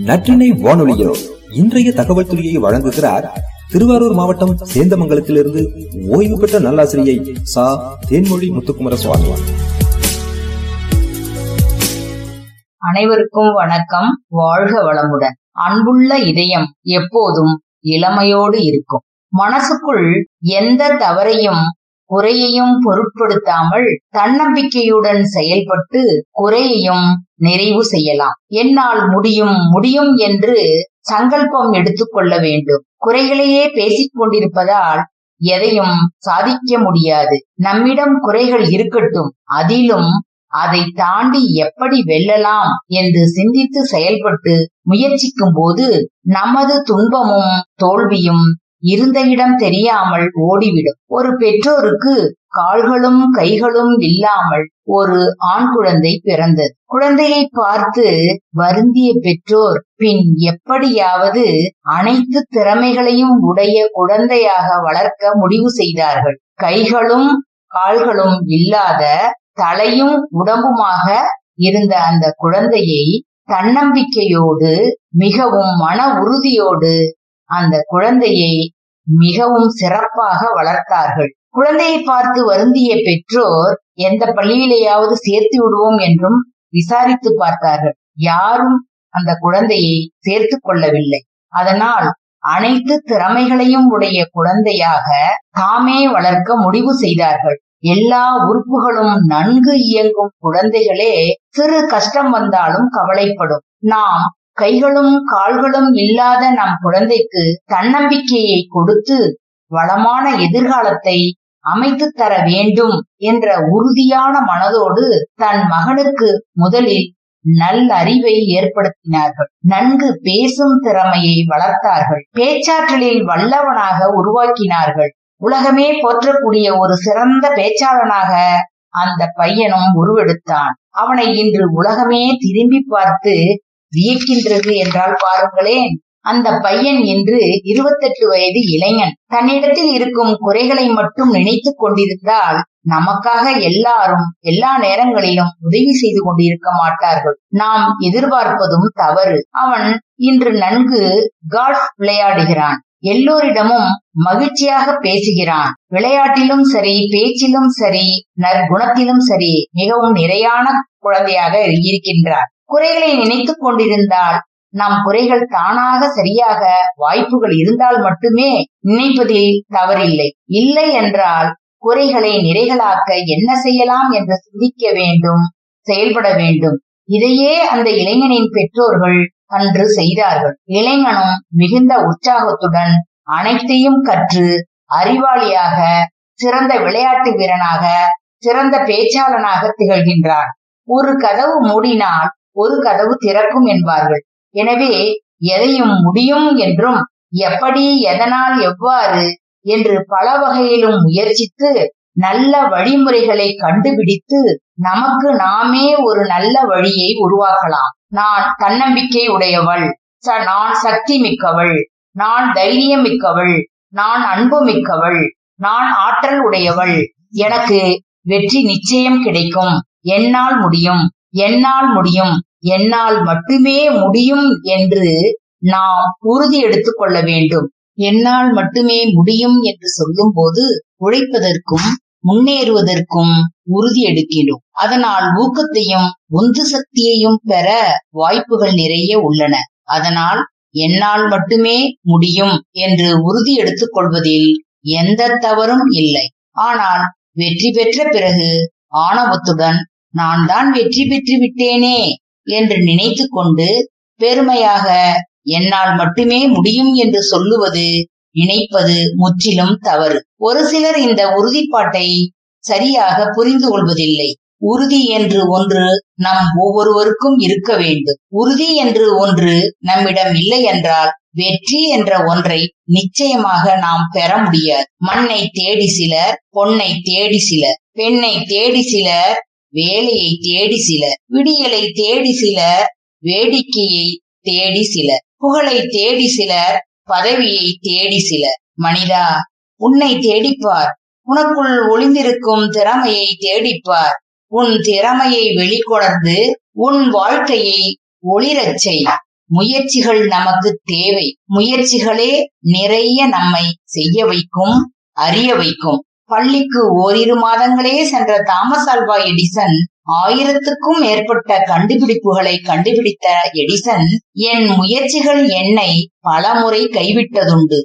நற்றினை வானொலியில் இன்றைய தகவல் துறையை வழங்குகிறார் திருவாரூர் மாவட்டம் சேந்தமங்கலத்திலிருந்து ஓய்வு பெற்ற நல்லாசிரியை சா. தேன்மொழி முத்துக்குமர சுவாமி அனைவருக்கும் வணக்கம். வாழ்க வளமுடன். அன்புள்ள இதயம் எப்போதும் இளமையோடு இருக்கும். மனசுக்குள் எந்த தவறையும் குறையையும் பொருட்படுத்தாமல் தன்னம்பிக்கையுடன் செயல்பட்டு குறையையும் நிறைவு செய்யலாம். என்னால் முடியும் முடியும் என்று சங்கல்பம் எடுத்துக்கொள்ள வேண்டும். குறைகளையே பேசிக் கொண்டிருப்பதால் எதையும் சாதிக்க முடியாது. நம்மிடம் குறைகள் இருக்கட்டும் அதிலும் அதை தாண்டி எப்படி வெல்லலாம் என்று சிந்தித்து செயல்பட்டு முயற்சிக்கும் போது நமது துன்பமும் தோல்வியும் இருந்த இடம் தெரியாமல் ஓடிவிடும். ஒரு பெற்றோருக்கு கால்களும் கைகளும் இல்லாமல் ஒரு ஆண் குழந்தை பிறந்தது. குழந்தையை பார்த்து வருந்திய பெற்றோர் பின் எப்படியாவது அனைத்து திறமைகளையும் உடைய குழந்தையாக வளர்க்க முடிவு செய்தார்கள். கைகளும் கால்களும் இல்லாத தலையும் உடம்புமாக இருந்த அந்த குழந்தையை தன்னம்பிக்கையோடு மிகவும் மன உறுதியோடு அந்த குழந்தையை மிகவும் சிறப்பாக வளர்த்தார்கள். குழந்தையை பார்த்து வருந்திய பெற்றோர் எந்த பள்ளியிலேயாவது சேர்த்து விடுவோம் என்றும் விசாரித்து பார்த்தார்கள். யாரும் அந்த குழந்தையை சேர்த்து கொள்ளவில்லை. அதனால் அனைத்து திறமைகளையும் உடைய குழந்தையாக தாமே வளர்க்க முடிவு செய்தார்கள். எல்லா உறுப்புகளும் நன்கு இயங்கும் குழந்தைகளே சிறு கஷ்டம் வந்தாலும் கவலைப்படும். நாம் கைகளும் கால்களும் இல்லாத நம் குழந்தைக்கு தன்னம்பிக்கையை கொடுத்து வளமான எதிர்காலத்தை அமைத்து தர வேண்டும் என்ற உறுதியான மனதோடு தன் மகனுக்கு முதலில் நல்லறிவை ஏற்படுத்தினார்கள். நன்கு பேசும் திறமையை வளர்த்தார்கள். பேச்சாற்றலில் வல்லவனாக உருவாக்கினார்கள். உலகமே போற்றக்கூடிய ஒரு சிறந்த பேச்சாளனாக அந்த பையனும் உருவெடுத்தான். அவனை இன்று உலகமே திரும்பி பார்த்து வியக்கின்றது என்றால் பாருங்களேன். அந்த பையன் என்று இருபத்தெட்டு வயது இளைஞன். தன்னிடத்தில் இருக்கும் குறைகளை மட்டும் நினைத்துக் கொண்டிருந்தால் நமக்காக எல்லாரும் எல்லா நேரங்களிலும் உதவி செய்து கொண்டிருக்க மாட்டார்கள். நாம் எதிர்பார்ப்பதும் தவறு. அவன் இன்று நன்கு கால்ஃப் விளையாடுகிறான். எல்லோரிடமும் மகிழ்ச்சியாக பேசுகிறான். விளையாட்டிலும் சரி பேச்சிலும் சரி நற்குணத்திலும் சரி மிகவும் நிறையான குழந்தையாக இருக்கின்றார் குறைகளை நினைத்துக் கொண்டிருந்தால் நம் குறைகள் தானாக சரியாக வாய்ப்புகள் இருந்தால் மட்டுமே நினைப்பதில் தவறில்லை. இல்லை என்றால் குறைகளை நிறைகளாக்க என்ன செய்யலாம் என்று சிந்திக்க வேண்டும் செயல்பட வேண்டும். இதையே அந்த இளைஞனின் பெற்றோர்கள் அன்று செய்தார்கள். இளைஞனும் மிகுந்த உற்சாகத்துடன் அனைத்தையும் கற்று அறிவாளியாக சிறந்த விளையாட்டு வீரனாக சிறந்த பேச்சாளனாக திகழ்கின்றான். ஒரு கதவு மூடினால் ஒரு கதவு திறக்கும் என்பார்கள். எனவே எதையும் முடியும் என்றும் எப்படி எதனால் எவ்வாறு என்று பல வகையிலும் முயற்சித்து நல்ல வழிமுறைகளை கண்டுபிடித்து நமக்கு நாமே ஒரு நல்ல வழியை உருவாக்கலாம். நான் தன்னம்பிக்கை உடையவள். நான் சக்தி மிக்கவள். நான் தைரியம் மிக்கவள். நான் அன்பு மிக்கவள். நான் ஆற்றல் உடையவள். எனக்கு வெற்றி நிச்சயம் கிடைக்கும். என்னால் முடியும். என்னால் முடியும் என்னால் மட்டுமே முடியும் என்று நாம் உறுதி எடுத்துக் கொள்ள வேண்டும். என்னால் மட்டுமே முடியும் என்று சொல்லும் போது உழைப்பதற்கும் முன்னேறுவதற்கும் உறுதி எடுக்கிறோம் அதனால் ஊக்கத்தையும் உந்து சக்தியையும் பெற வாய்ப்புகள் நிறைய உள்ளன. அதனால் என்னால் மட்டுமே முடியும் என்று உறுதி எடுத்துக் கொள்வதில் எந்த தவறும் இல்லை. ஆனால் வெற்றி பெற்ற பிறகு ஆணவத்துடன் நான் தான் வெற்றி பெற்று விட்டேனே என்று நினைத்து கொண்டு பெருமையாக என்னால் மட்டுமே முடியும் என்று சொல்லுவது நினைப்பது முற்றிலும் தவறு. ஒரு சிலர் இந்த உறுதிப்பாட்டை சரியாக புரிந்து கொள்வதில்லை. உறுதி என்று ஒன்று நம் ஒவ்வொருவருக்கும் இருக்க வேண்டும். உறுதி என்று ஒன்று நம்மிடம் இல்லை என்றால் வெற்றி என்ற ஒன்றை நிச்சயமாக நாம் பெற முடியாது. மண்ணை தேடி சிலர் பொன்னை தேடி சிலர் பெண்ணை தேடி சிலர் வேலையை தேடி சில விடியலை தேடி சில வேடிக்கையை தேடி சில புகழை தேடி சிலர் பதவியை தேடி சில. மனிதா உன்னை தேடிப்பார். உனக்குள் ஒளிந்திருக்கும் திறமையை தேடிப்பார். உன் திறமையை வெளிக்கொணர்ந்து உன் வாழ்க்கையை ஒளிரச் செய். முயற்சிகள் நமக்கு தேவை. முயற்சிகளே நிறைய நம்மை செய்ய வைக்கும் அறிய வைக்கும். பள்ளிக்கு ஓரிரு மாதங்களே சென்ற தாமஸ் ஆல்வா எடிசன் ஆயிரத்துக்கும் மேற்பட்ட கண்டுபிடிப்புகளை கண்டுபிடித்த எடிசன் என் முயற்சிகள் என்னை பல முறை கைவிட்டதுண்டு.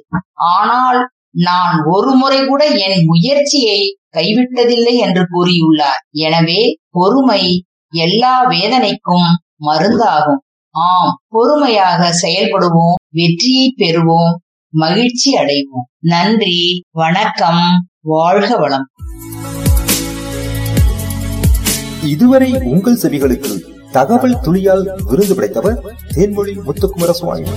ஆனால் நான் ஒரு முறை கூட என் முயற்சியை கைவிட்டதில்லை என்று கூறியுள்ளார். எனவே பொறுமை எல்லா வேதனைக்கும் மருந்தாகும். ஆம் பொறுமையாக செயல்படுவோம் வெற்றியை பெறுவோம் மகிழ்ச்சி அடைவோம். நன்றி வணக்கம் வாழ்க வளம். இதுவரை உங்கள் செவிகளுக்கு தகவல் துளியால் விருது படைத்தவர் தேன்மொழி முத்துக்குமர சுவாமி